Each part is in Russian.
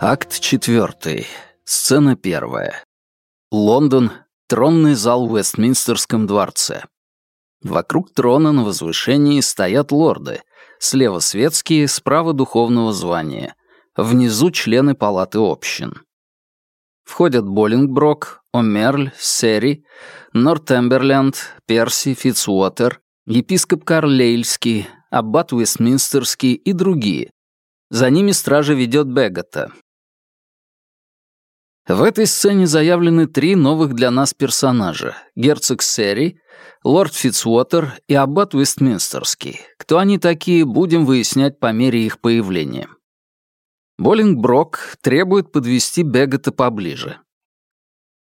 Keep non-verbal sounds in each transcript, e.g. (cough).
Акт четвертый. Сцена первая. Лондон. Тронный зал в Вестминстерском дворце. Вокруг трона на возвышении стоят лорды. Слева светские, справа духовного звания. Внизу члены палаты общин. Входят Боллингброк, Омерль, Сери, Нортемберленд, Перси, Фицуотер, епископ Карлейльский, аббат Уэстминстерский и другие. За ними стража ведет Бегота. В этой сцене заявлены три новых для нас персонажа — герцог Сери, лорд Фицуотер и аббат Уэстминстерский. Кто они такие, будем выяснять по мере их появления. Боллингброк требует подвести Бегота поближе.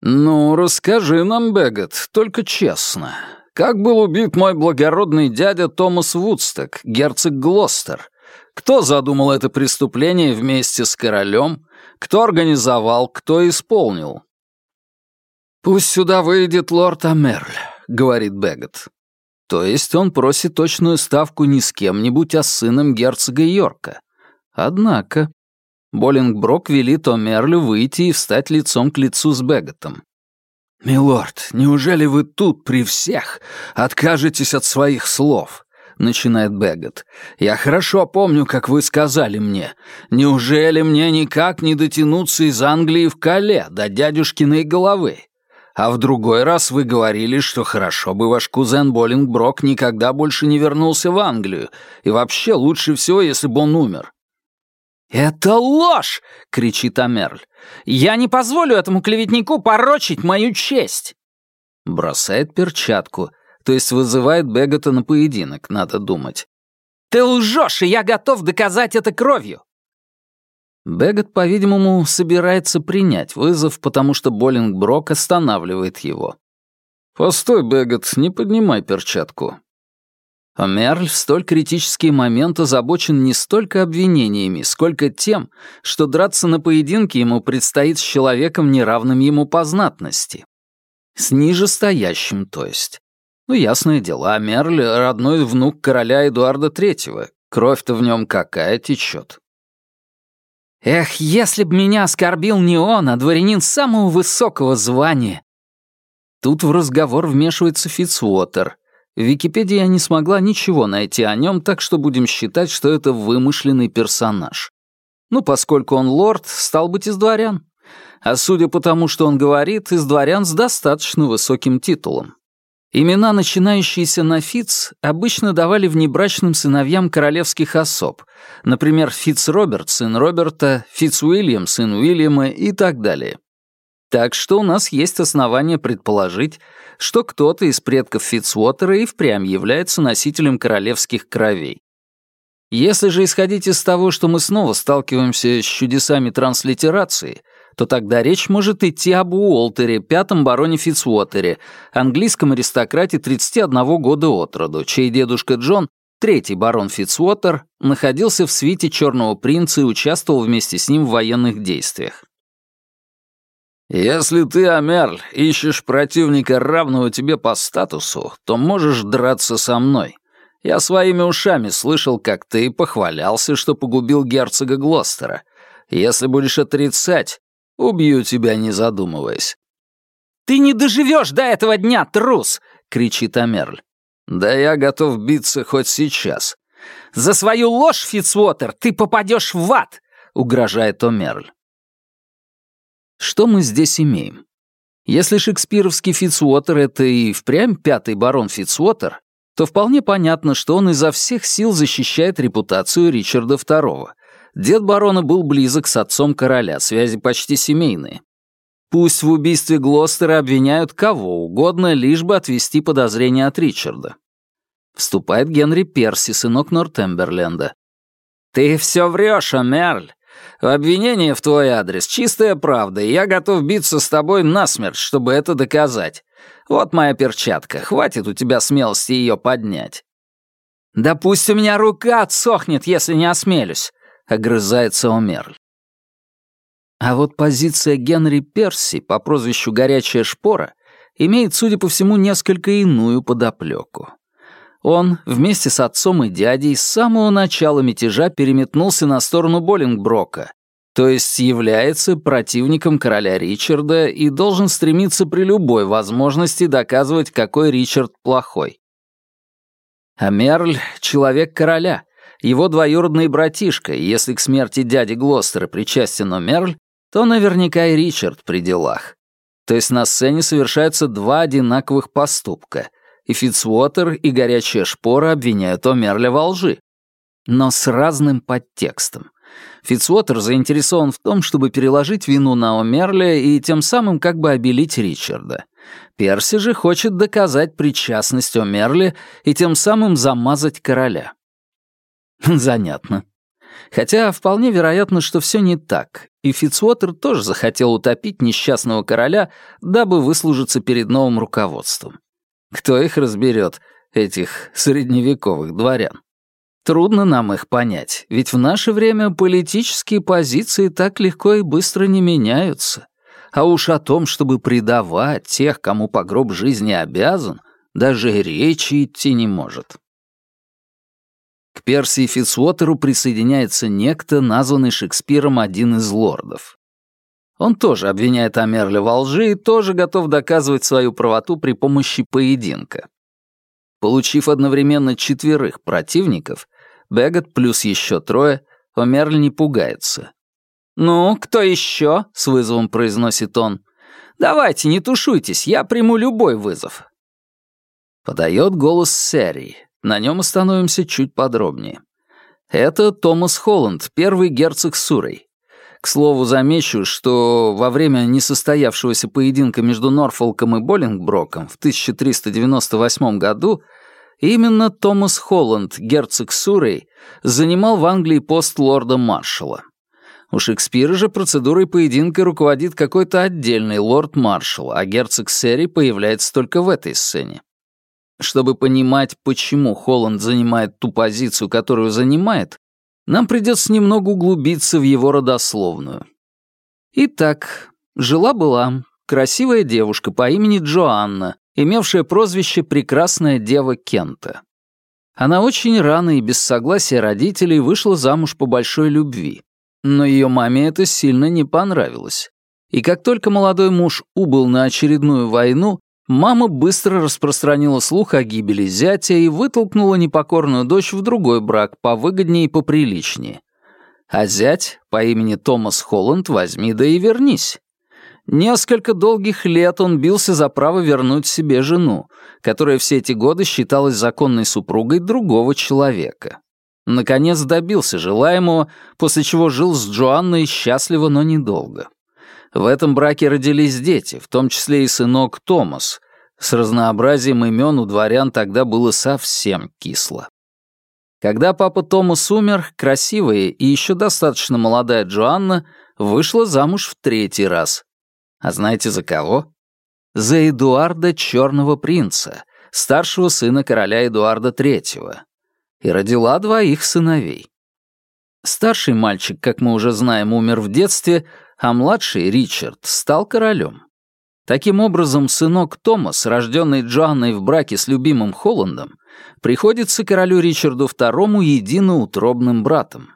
«Ну, расскажи нам, Бегот, только честно. Как был убит мой благородный дядя Томас Вудсток, герцог Глостер? Кто задумал это преступление вместе с королем? Кто организовал, кто исполнил?» «Пусть сюда выйдет лорд Амерль», — говорит Бегот. То есть он просит точную ставку не с кем-нибудь, а с сыном герцога Йорка. Однако Боллингброк велит Омерлю выйти и встать лицом к лицу с Беготом. «Милорд, неужели вы тут при всех откажетесь от своих слов?» — начинает Бегот. «Я хорошо помню, как вы сказали мне. Неужели мне никак не дотянуться из Англии в Кале до дядюшкиной головы? А в другой раз вы говорили, что хорошо бы ваш кузен Боллингброк никогда больше не вернулся в Англию, и вообще лучше всего, если бы он умер. «Это ложь!» — кричит Амерль. «Я не позволю этому клеветнику порочить мою честь!» Бросает перчатку, то есть вызывает Бегота на поединок, надо думать. «Ты лжешь, и я готов доказать это кровью!» Бегот, по-видимому, собирается принять вызов, потому что Боллингброк останавливает его. «Постой, Бегот, не поднимай перчатку. А Мерль в столь критические моменты озабочен не столько обвинениями, сколько тем, что драться на поединке ему предстоит с человеком, неравным ему по знатности. С нижестоящим, то есть. Ну, ясное дело, а Мерль — родной внук короля Эдуарда Третьего. Кровь-то в нем какая течет. Эх, если б меня оскорбил не он, а дворянин самого высокого звания. Тут в разговор вмешивается Фицуотер — в Википедии я не смогла ничего найти о нем, так что будем считать, что это вымышленный персонаж. Ну, поскольку он лорд, стал быть из дворян. А судя по тому, что он говорит, из дворян с достаточно высоким титулом. Имена, начинающиеся на Фиц, обычно давали внебрачным сыновьям королевских особ, например, Фиц Роберт, сын Роберта, Фиц Уильям, сын Уильяма и так далее. Так что у нас есть основания предположить, что кто-то из предков Фицуотера и впрямь является носителем королевских кровей. Если же исходить из того, что мы снова сталкиваемся с чудесами транслитерации, то тогда речь может идти об Уолтере, пятом бароне Фицуотере, английском аристократе 31 года от роду, чей дедушка Джон, третий барон Фицуотер, находился в свите Черного принца и участвовал вместе с ним в военных действиях. «Если ты, Амерль, ищешь противника, равного тебе по статусу, то можешь драться со мной. Я своими ушами слышал, как ты похвалялся, что погубил герцога Глостера. Если будешь отрицать, убью тебя, не задумываясь». «Ты не доживешь до этого дня, трус!» — кричит Амерль. «Да я готов биться хоть сейчас». «За свою ложь, Фицвотер, ты попадешь в ад!» — угрожает Омерль. Что мы здесь имеем? Если шекспировский Фицуотер — это и впрямь пятый барон Фицуотер, то вполне понятно, что он изо всех сил защищает репутацию Ричарда II. Дед барона был близок с отцом короля, связи почти семейные. Пусть в убийстве Глостера обвиняют кого угодно, лишь бы отвести подозрения от Ричарда. Вступает Генри Перси, сынок Нортемберленда. «Ты все врешь, Омерль. Обвинение в твой адрес — чистая правда, и я готов биться с тобой насмерть, чтобы это доказать. Вот моя перчатка, хватит у тебя смелости ее поднять». «Да пусть у меня рука отсохнет, если не осмелюсь», — огрызается Омерль. А вот позиция Генри Перси по прозвищу «Горячая шпора» имеет, судя по всему, несколько иную подоплеку. Он вместе с отцом и дядей с самого начала мятежа переметнулся на сторону Боллингброка, то есть является противником короля Ричарда и должен стремиться при любой возможности доказывать, какой Ричард плохой. А Мерль — человек короля, его двоюродный братишка, и если к смерти дяди Глостера причастен Мерль, то наверняка и Ричард при делах. То есть на сцене совершаются два одинаковых поступка, и Фицуотер, и горячая шпора обвиняют Омерля во лжи. Но с разным подтекстом. Фицуотер заинтересован в том, чтобы переложить вину на Омерля и тем самым как бы обелить Ричарда. Перси же хочет доказать причастность Омерли и тем самым замазать короля. (laughs) Занятно. Хотя вполне вероятно, что все не так, и Фицуотер тоже захотел утопить несчастного короля, дабы выслужиться перед новым руководством. Кто их разберет, этих средневековых дворян? Трудно нам их понять, ведь в наше время политические позиции так легко и быстро не меняются. А уж о том, чтобы предавать тех, кому по гроб жизни обязан, даже речи идти не может. К Перси Фицуотеру присоединяется некто, названный Шекспиром один из лордов. Он тоже обвиняет Амерля во лжи и тоже готов доказывать свою правоту при помощи поединка. Получив одновременно четверых противников, Бегот плюс еще трое, Омерль не пугается. «Ну, кто еще?» — с вызовом произносит он. «Давайте, не тушуйтесь, я приму любой вызов». Подает голос Сэри. На нем остановимся чуть подробнее. Это Томас Холланд, первый герцог Сурой. К слову, замечу, что во время несостоявшегося поединка между Норфолком и Боллингброком в 1398 году именно Томас Холланд, герцог Сурей, занимал в Англии пост лорда-маршала. У Шекспира же процедурой поединка руководит какой-то отдельный лорд-маршал, а герцог Серри появляется только в этой сцене. Чтобы понимать, почему Холланд занимает ту позицию, которую занимает, нам придется немного углубиться в его родословную. Итак, жила-была красивая девушка по имени Джоанна, имевшая прозвище «Прекрасная дева Кента». Она очень рано и без согласия родителей вышла замуж по большой любви. Но ее маме это сильно не понравилось. И как только молодой муж убыл на очередную войну, Мама быстро распространила слух о гибели зятя и вытолкнула непокорную дочь в другой брак, повыгоднее и поприличнее. А зять по имени Томас Холланд возьми да и вернись. Несколько долгих лет он бился за право вернуть себе жену, которая все эти годы считалась законной супругой другого человека. Наконец добился желаемого, после чего жил с Джоанной счастливо, но недолго. В этом браке родились дети, в том числе и сынок Томас. С разнообразием имен у дворян тогда было совсем кисло. Когда папа Томас умер, красивая и еще достаточно молодая Джоанна вышла замуж в третий раз. А знаете за кого? За Эдуарда Черного Принца, старшего сына короля Эдуарда III. И родила двоих сыновей. Старший мальчик, как мы уже знаем, умер в детстве, а младший, Ричард, стал королем. Таким образом, сынок Томас, рожденный Джоанной в браке с любимым Холландом, приходится королю Ричарду II единоутробным братом.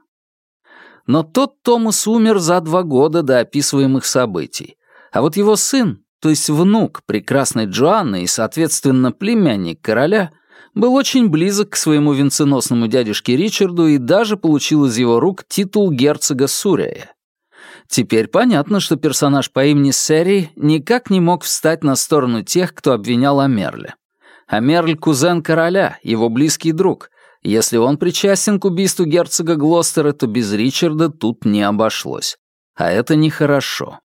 Но тот Томас умер за два года до описываемых событий, а вот его сын, то есть внук прекрасной Джоанны и, соответственно, племянник короля, был очень близок к своему венценосному дядюшке Ричарду и даже получил из его рук титул герцога Сурия. Теперь понятно, что персонаж по имени Сэри никак не мог встать на сторону тех, кто обвинял Амерле. Амерль — кузен короля, его близкий друг. Если он причастен к убийству герцога Глостера, то без Ричарда тут не обошлось. А это нехорошо.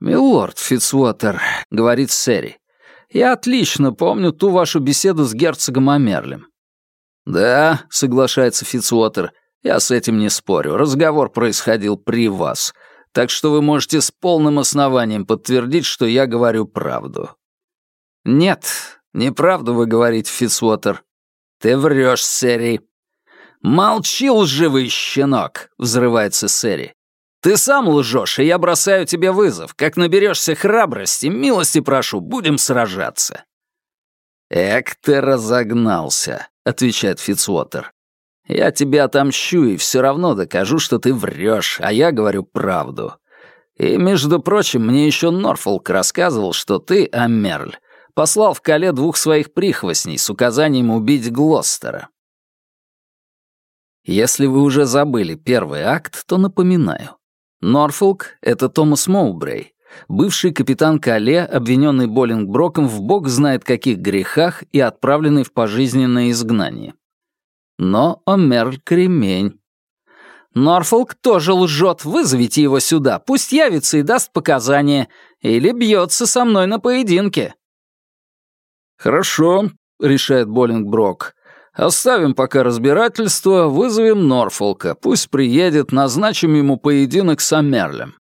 «Милорд Фицуотер», — говорит Сэри, — «я отлично помню ту вашу беседу с герцогом Амерлем». «Да», — соглашается Фицуотер, — я с этим не спорю, разговор происходил при вас, так что вы можете с полным основанием подтвердить, что я говорю правду». «Нет, неправду вы говорите, Фитцуотер. Ты врешь, Сэри». «Молчи, лживый щенок!» — взрывается Сэри. «Ты сам лжешь, и я бросаю тебе вызов. Как наберешься храбрости, милости прошу, будем сражаться». «Эк ты разогнался», — отвечает Фицуотер. «Я тебе отомщу и все равно докажу, что ты врешь, а я говорю правду. И, между прочим, мне еще Норфолк рассказывал, что ты, Амерль, послал в Кале двух своих прихвостней с указанием убить Глостера. Если вы уже забыли первый акт, то напоминаю. Норфолк — это Томас Моубрей, бывший капитан Кале, обвиненный Боллингброком в бог знает каких грехах и отправленный в пожизненное изгнание. Но Омерль — кремень. Норфолк тоже лжет, вызовите его сюда, пусть явится и даст показания, или бьется со мной на поединке». «Хорошо», — решает Боллингброк. «Оставим пока разбирательство, вызовем Норфолка, пусть приедет, назначим ему поединок с Амерлем.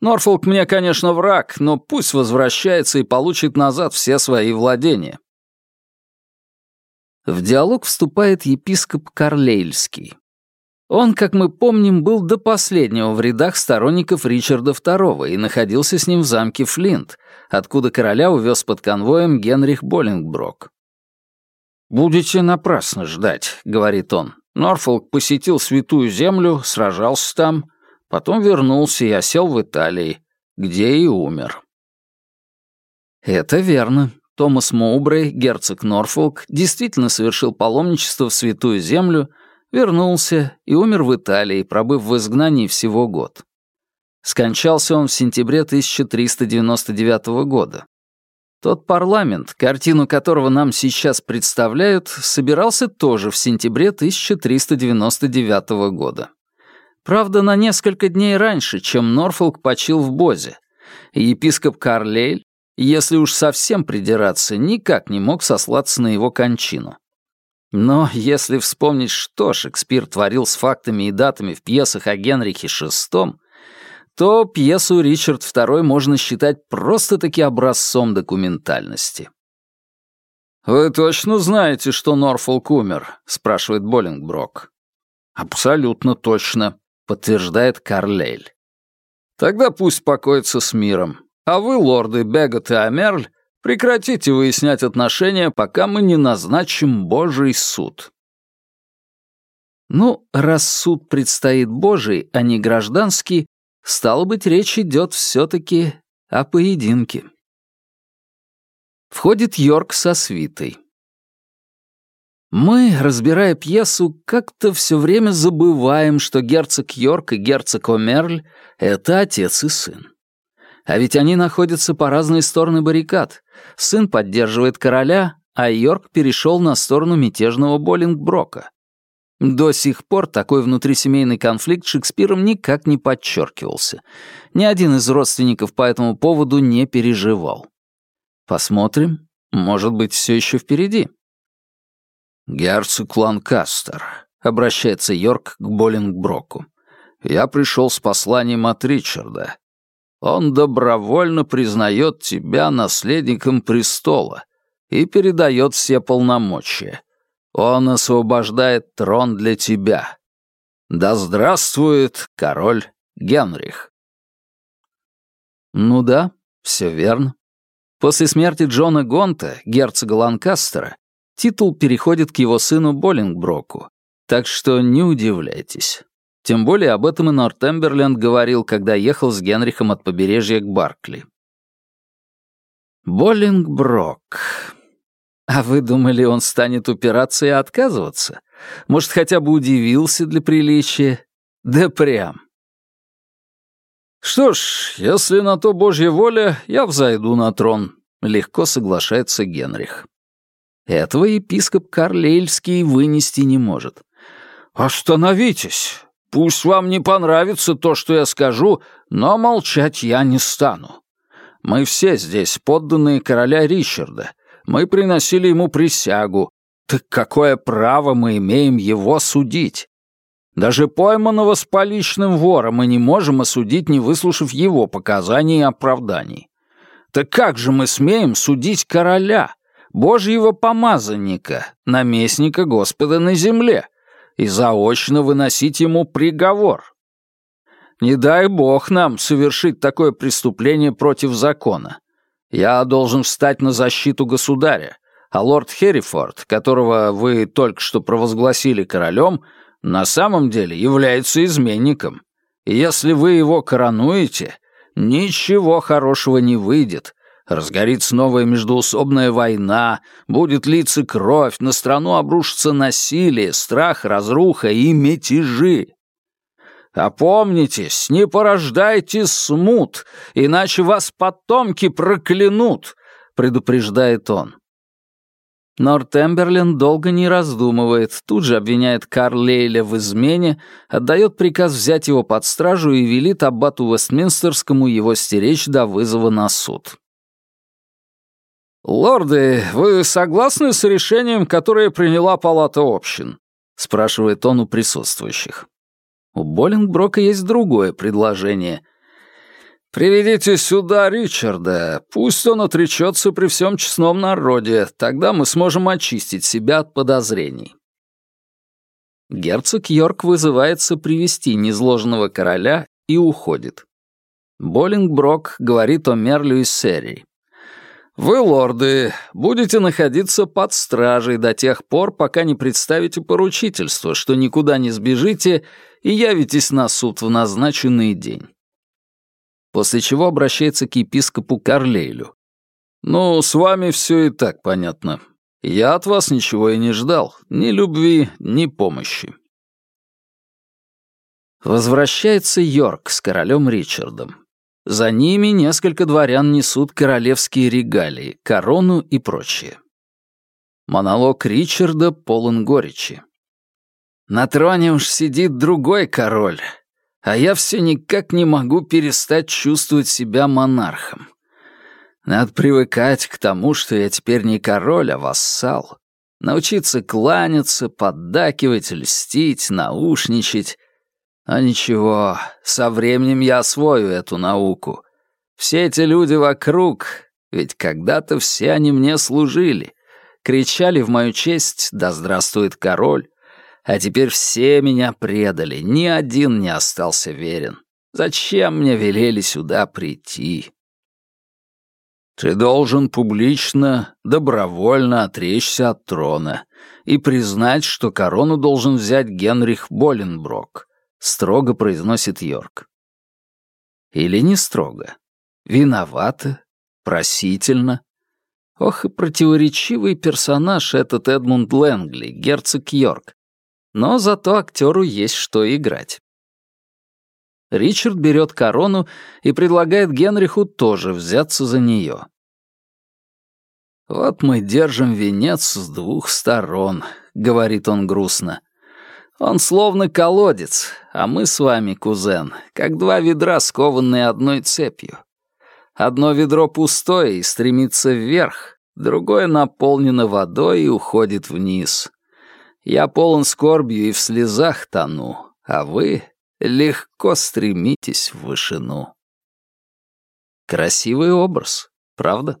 Норфолк мне, конечно, враг, но пусть возвращается и получит назад все свои владения». В диалог вступает епископ Карлейльский. Он, как мы помним, был до последнего в рядах сторонников Ричарда II и находился с ним в замке Флинт, откуда короля увез под конвоем Генрих Боллингброк. «Будете напрасно ждать», — говорит он. Норфолк посетил Святую Землю, сражался там, потом вернулся и осел в Италии, где и умер. Это верно. Томас Моубрей, герцог Норфолк, действительно совершил паломничество в Святую Землю — Вернулся и умер в Италии, пробыв в изгнании всего год. Скончался он в сентябре 1399 года. Тот парламент, картину которого нам сейчас представляют, собирался тоже в сентябре 1399 года. Правда, на несколько дней раньше, чем Норфолк почил в Бозе. Епископ Карлейль, если уж совсем придираться, никак не мог сослаться на его кончину. Но если вспомнить, что Шекспир творил с фактами и датами в пьесах о Генрихе VI, то пьесу «Ричард II» можно считать просто-таки образцом документальности. «Вы точно знаете, что Норфолк умер?» — спрашивает Боллингброк. «Абсолютно точно», — подтверждает Карлейль. «Тогда пусть покоится с миром. А вы, лорды Бегот и Амерль, Прекратите выяснять отношения, пока мы не назначим Божий суд. Ну, раз суд предстоит Божий, а не гражданский, стало быть, речь идет все-таки о поединке. Входит Йорк со свитой. Мы, разбирая пьесу, как-то все время забываем, что герцог Йорк и герцог Омерль — это отец и сын. А ведь они находятся по разные стороны баррикад. Сын поддерживает короля, а Йорк перешел на сторону мятежного Боллингброка. До сих пор такой внутрисемейный конфликт Шекспиром никак не подчеркивался. Ни один из родственников по этому поводу не переживал. Посмотрим, может быть, все еще впереди. «Герцог Ланкастер», — обращается Йорк к Боллингброку. «Я пришел с посланием от Ричарда. Он добровольно признает тебя наследником престола и передает все полномочия. Он освобождает трон для тебя. Да здравствует король Генрих. Ну да, все верно. После смерти Джона Гонта, герцога Ланкастера, титул переходит к его сыну Боллингброку, так что не удивляйтесь. Тем более об этом и Нортемберленд говорил, когда ехал с Генрихом от побережья к Баркли. Боллингброк. А вы думали, он станет упираться и отказываться? Может, хотя бы удивился для приличия? Да прям. «Что ж, если на то Божья воля, я взойду на трон», — легко соглашается Генрих. Этого епископ Карлейльский вынести не может. «Остановитесь! Пусть вам не понравится то, что я скажу, но молчать я не стану. Мы все здесь подданные короля Ричарда. Мы приносили ему присягу. Так какое право мы имеем его судить? Даже пойманного с поличным вора мы не можем осудить, не выслушав его показаний и оправданий. Так как же мы смеем судить короля, божьего помазанника, наместника Господа на земле? И заочно выносить ему приговор. Не дай бог нам совершить такое преступление против закона. Я должен встать на защиту государя, А лорд Херрифорд, которого вы только что провозгласили королем, на самом деле является изменником. И если вы его коронуете, ничего хорошего не выйдет. Разгорится новая междуусобная война, будет литься кровь, на страну обрушится насилие, страх, разруха и мятежи. Опомнитесь, не порождайте смут, иначе вас потомки проклянут, предупреждает он. Нортемберлен долго не раздумывает, тут же обвиняет Карлейля в измене, отдает приказ взять его под стражу и велит аббату Вестминстерскому его стеречь до вызова на суд. «Лорды, вы согласны с решением, которое приняла Палата общин?» — спрашивает он у присутствующих. У Боллингброка есть другое предложение. «Приведите сюда Ричарда, пусть он отречется при всем честном народе, тогда мы сможем очистить себя от подозрений». Герцог Йорк вызывается привести незложенного короля и уходит. Боллингброк говорит о Мерлю и Серри. «Вы, лорды, будете находиться под стражей до тех пор, пока не представите поручительство, что никуда не сбежите и явитесь на суд в назначенный день» после чего обращается к епископу Карлейлю. «Ну, с вами все и так понятно. Я от вас ничего и не ждал, ни любви, ни помощи». Возвращается Йорк с королем Ричардом. За ними несколько дворян несут королевские регалии, корону и прочее. Монолог Ричарда полон горечи. «На троне уж сидит другой король, а я все никак не могу перестать чувствовать себя монархом. Надо привыкать к тому, что я теперь не король, а вассал. Научиться кланяться, поддакивать, льстить, наушничать. А ничего, со временем я освою эту науку. Все эти люди вокруг, ведь когда-то все они мне служили. Кричали в мою честь «Да здравствует король!» А теперь все меня предали, ни один не остался верен. Зачем мне велели сюда прийти? Ты должен публично, добровольно отречься от трона и признать, что корону должен взять Генрих Боленброк, строго произносит Йорк. Или не строго? Виновата? Просительно? Ох и противоречивый персонаж этот Эдмунд Лэнгли, герцог Йорк, но зато актеру есть что играть. Ричард берет корону и предлагает Генриху тоже взяться за нее. «Вот мы держим венец с двух сторон», — говорит он грустно. «Он словно колодец, а мы с вами, кузен, как два ведра, скованные одной цепью. Одно ведро пустое и стремится вверх, другое наполнено водой и уходит вниз. Я полон скорбью и в слезах тону, а вы легко стремитесь в вышину. Красивый образ, правда?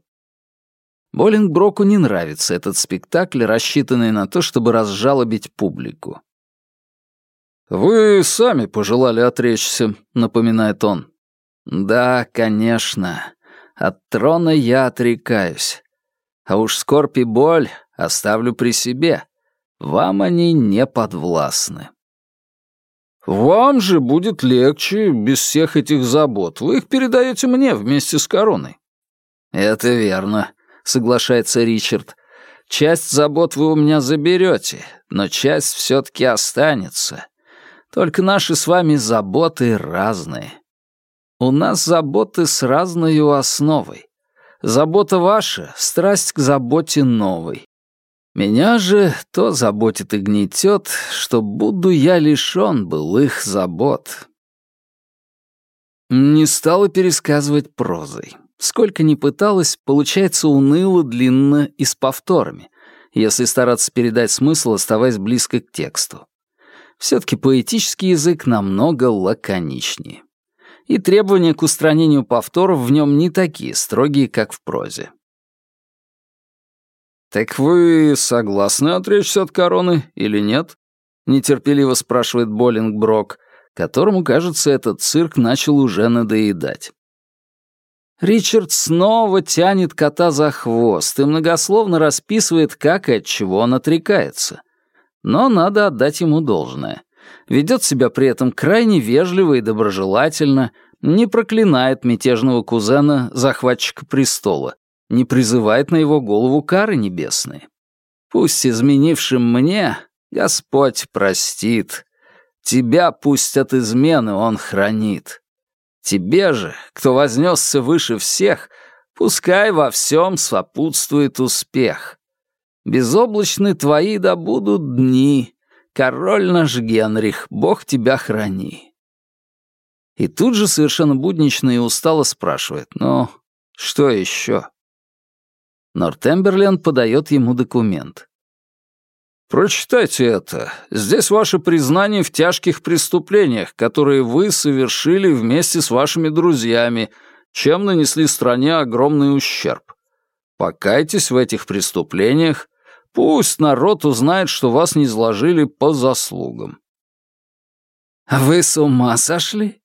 Боллингброку не нравится этот спектакль, рассчитанный на то, чтобы разжалобить публику. «Вы сами пожелали отречься», — напоминает он. «Да, конечно. От трона я отрекаюсь. А уж скорбь и боль оставлю при себе. Вам они не подвластны. Вам же будет легче без всех этих забот. Вы их передаете мне вместе с короной. Это верно, соглашается Ричард. Часть забот вы у меня заберете, но часть все-таки останется. Только наши с вами заботы разные. У нас заботы с разной основой. Забота ваша — страсть к заботе новой. Меня же то заботит и гнетет, что буду я лишён былых забот. Не стала пересказывать прозой. Сколько ни пыталась, получается уныло, длинно и с повторами, если стараться передать смысл, оставаясь близко к тексту. Все-таки поэтический язык намного лаконичнее. И требования к устранению повторов в нем не такие строгие, как в прозе. «Так вы согласны отречься от короны или нет?» — нетерпеливо спрашивает Боллингброк, которому, кажется, этот цирк начал уже надоедать. Ричард снова тянет кота за хвост и многословно расписывает, как и от чего он отрекается. Но надо отдать ему должное. Ведет себя при этом крайне вежливо и доброжелательно, не проклинает мятежного кузена, захватчика престола, не призывает на его голову кары небесные. Пусть изменившим мне Господь простит, тебя пусть от измены он хранит. Тебе же, кто вознесся выше всех, пускай во всем сопутствует успех. Безоблачны твои да будут дни, король наш Генрих, Бог тебя храни. И тут же совершенно буднично и устало спрашивает, ну, что еще? Нортемберленд подает ему документ. «Прочитайте это. Здесь ваше признание в тяжких преступлениях, которые вы совершили вместе с вашими друзьями, чем нанесли стране огромный ущерб. Покайтесь в этих преступлениях, пусть народ узнает, что вас не изложили по заслугам». «Вы с ума сошли?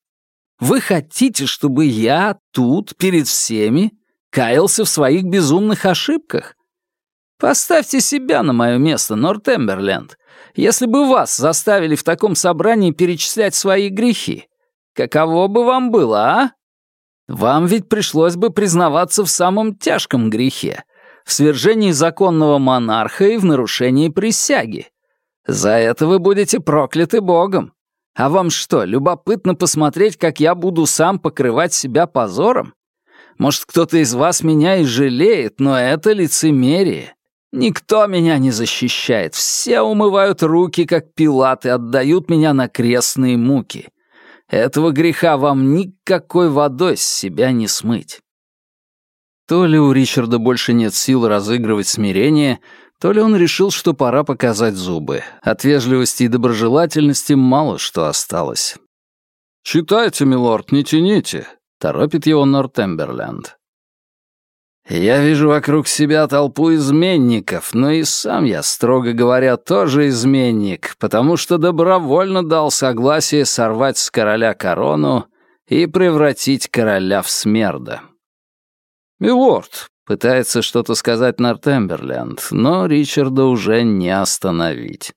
Вы хотите, чтобы я тут, перед всеми, каялся в своих безумных ошибках? Поставьте себя на мое место, Нортемберленд. Если бы вас заставили в таком собрании перечислять свои грехи, каково бы вам было, а? Вам ведь пришлось бы признаваться в самом тяжком грехе, в свержении законного монарха и в нарушении присяги. За это вы будете прокляты Богом. А вам что, любопытно посмотреть, как я буду сам покрывать себя позором? Может, кто-то из вас меня и жалеет, но это лицемерие. Никто меня не защищает. Все умывают руки, как пилаты, отдают меня на крестные муки. Этого греха вам никакой водой с себя не смыть. То ли у Ричарда больше нет сил разыгрывать смирение, то ли он решил, что пора показать зубы. От вежливости и доброжелательности мало что осталось. «Читайте, милорд, не тяните», — торопит его Нортемберленд. Я вижу вокруг себя толпу изменников, но и сам я, строго говоря, тоже изменник, потому что добровольно дал согласие сорвать с короля корону и превратить короля в смерда. «Милорд», — пытается что-то сказать Нортемберленд, но Ричарда уже не остановить.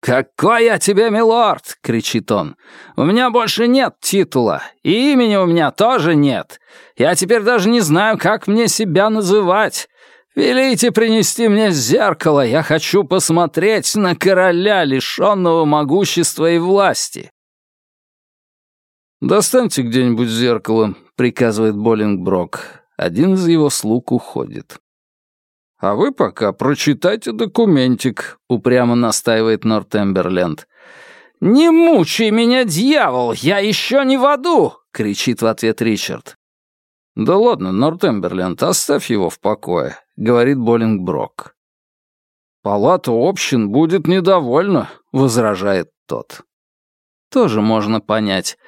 «Какой я тебе милорд!» — кричит он. «У меня больше нет титула, и имени у меня тоже нет. Я теперь даже не знаю, как мне себя называть. Велите принести мне зеркало, я хочу посмотреть на короля, лишенного могущества и власти». «Достаньте где-нибудь зеркало», — приказывает Боллингброк. Один из его слуг уходит. «А вы пока прочитайте документик», — упрямо настаивает Нортемберленд. «Не мучай меня, дьявол! Я еще не в аду!» — кричит в ответ Ричард. «Да ладно, Нортемберленд, оставь его в покое», — говорит Боллингброк. «Палата общин будет недовольна», — возражает тот. Тоже можно понять.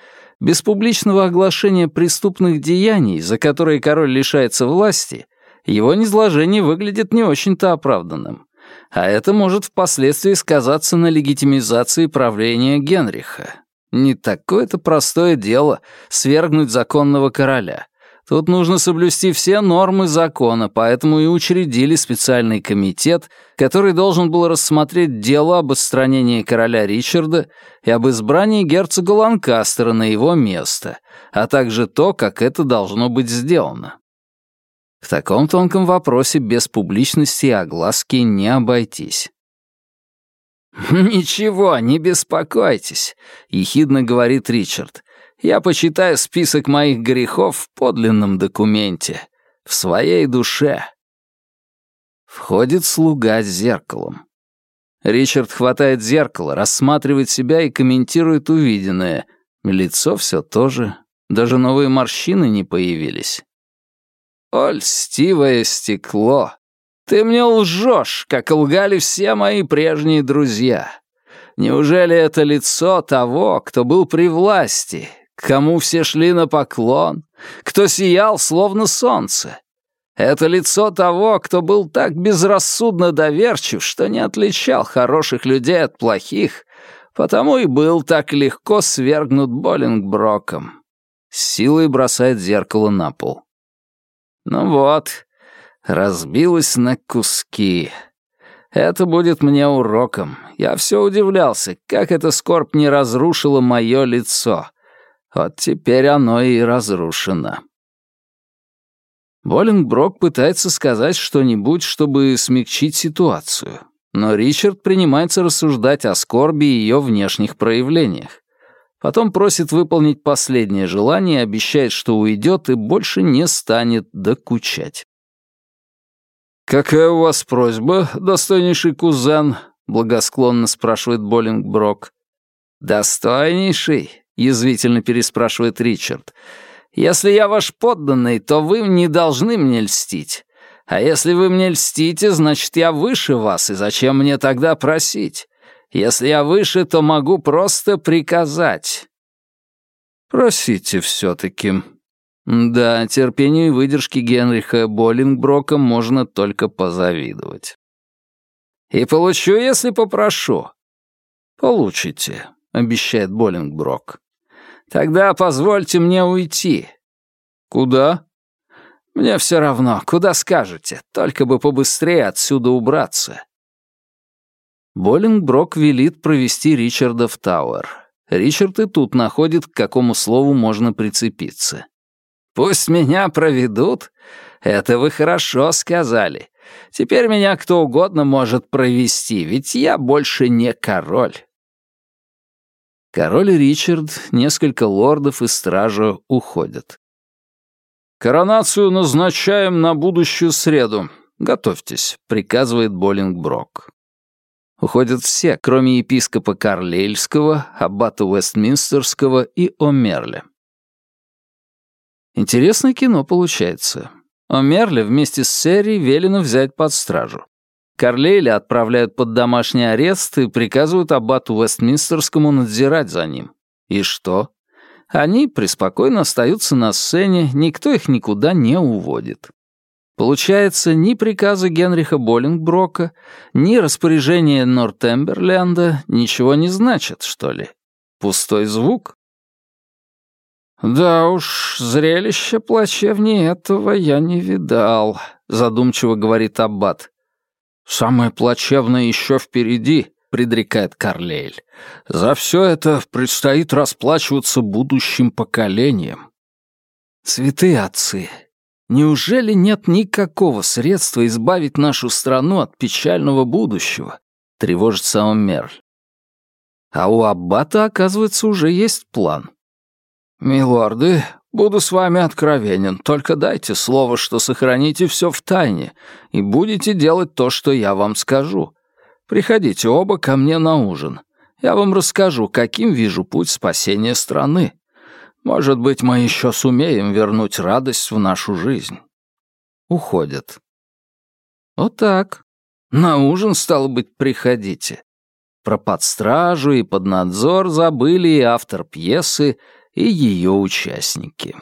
Без публичного оглашения преступных деяний, за которые король лишается власти, его низложение выглядит не очень-то оправданным. А это может впоследствии сказаться на легитимизации правления Генриха. Не такое-то простое дело — свергнуть законного короля. Тут нужно соблюсти все нормы закона, поэтому и учредили специальный комитет, который должен был рассмотреть дело об отстранении короля Ричарда и об избрании герцога Ланкастера на его место, а также то, как это должно быть сделано. В таком тонком вопросе без публичности и огласки не обойтись. «Ничего, не беспокойтесь», — ехидно говорит Ричард. «Я почитаю список моих грехов в подлинном документе, в своей душе». Входит слуга с зеркалом. Ричард хватает зеркало, рассматривает себя и комментирует увиденное. Лицо все то же, даже новые морщины не появились. «О, льстивое стекло! Ты мне лжешь, как лгали все мои прежние друзья. Неужели это лицо того, кто был при власти, кому все шли на поклон, кто сиял, словно солнце? Это лицо того, кто был так безрассудно доверчив, что не отличал хороших людей от плохих, потому и был так легко свергнут Боллингброком. С силой бросает зеркало на пол. Ну вот, разбилась на куски. Это будет мне уроком. Я все удивлялся, как эта скорбь не разрушила мое лицо. Вот теперь оно и разрушено. Боллингброк пытается сказать что-нибудь, чтобы смягчить ситуацию. Но Ричард принимается рассуждать о скорби и ее внешних проявлениях. Потом просит выполнить последнее желание обещает, что уйдет и больше не станет докучать. «Какая у вас просьба, достойнейший кузен?» — благосклонно спрашивает Боллингброк. «Достойнейший?» — язвительно переспрашивает Ричард. «Если я ваш подданный, то вы не должны мне льстить. А если вы мне льстите, значит, я выше вас, и зачем мне тогда просить? Если я выше, то могу просто приказать». «Просите все-таки», да, терпению и выдержке Генриха Боллингброка можно только позавидовать. «И получу, если попрошу». «Получите», — обещает Боллингброк. «Тогда позвольте мне уйти». «Куда?» «Мне все равно, куда скажете, только бы побыстрее отсюда убраться». Боллингброк велит провести Ричарда в Тауэр. Ричард и тут находит, к какому слову можно прицепиться. Пусть меня проведут? Это вы хорошо сказали. Теперь меня кто угодно может провести, ведь я больше не король. Король Ричард, несколько лордов и стража уходят. «Коронацию назначаем на будущую среду. Готовьтесь», — приказывает Боллингброк. Уходят все, кроме епископа Карлейльского, аббата Уэстминстерского и Омерля. Интересное кино получается. О Мерле вместе с Серри велено взять под стражу. Карлейля отправляют под домашний арест и приказывают аббату Вестминстерскому надзирать за ним. И что? Они преспокойно остаются на сцене, никто их никуда не уводит. Получается, ни приказы Генриха Боллингброка, ни распоряжения Нортемберленда ничего не значат, что ли? Пустой звук? «Да уж, зрелище плачевнее этого я не видал», — задумчиво говорит Аббат. «Самое плачевное еще впереди», — предрекает Карлейль. «За все это предстоит расплачиваться будущим поколениям». «Святые отцы, неужели нет никакого средства избавить нашу страну от печального будущего?» — тревожится Омерль. А у Аббата, оказывается, уже есть план. «Милорды, буду с вами откровенен, только дайте слово, что сохраните все в тайне и будете делать то, что я вам скажу. Приходите оба ко мне на ужин. Я вам расскажу, каким вижу путь спасения страны. Может быть, мы еще сумеем вернуть радость в нашу жизнь». Уходят. Вот так. На ужин, стало быть, приходите. Про подстражу и под надзор забыли и автор пьесы, и ее участники.